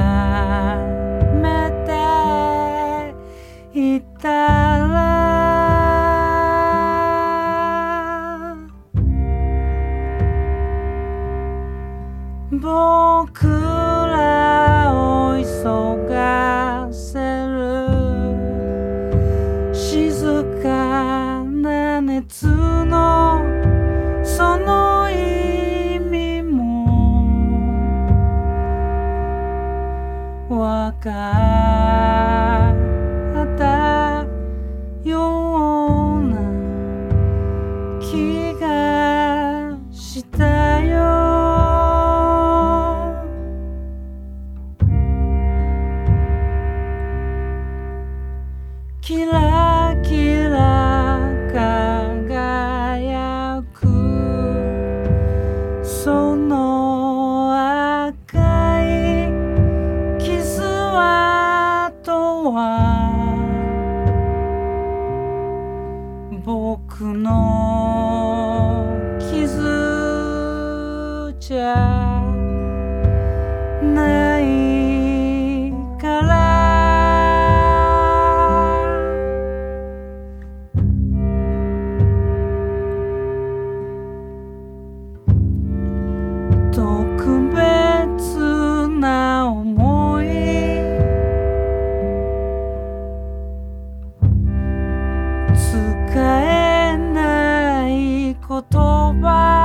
めていたら。僕らを急がせる。静かな熱のそのったような気が Bye. 使えない言葉。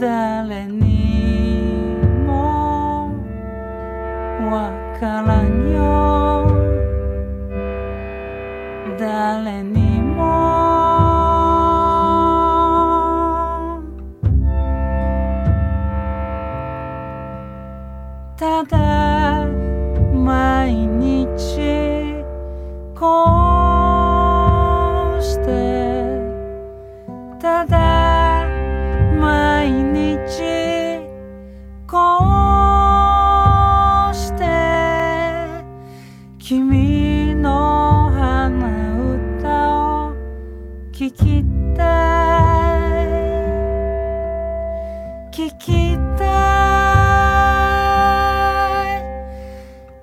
誰にもわからんよ誰にもただ毎日こう君の花歌を聞きたい。聞きたい。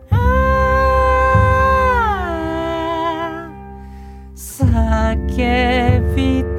ああ。叫びたい。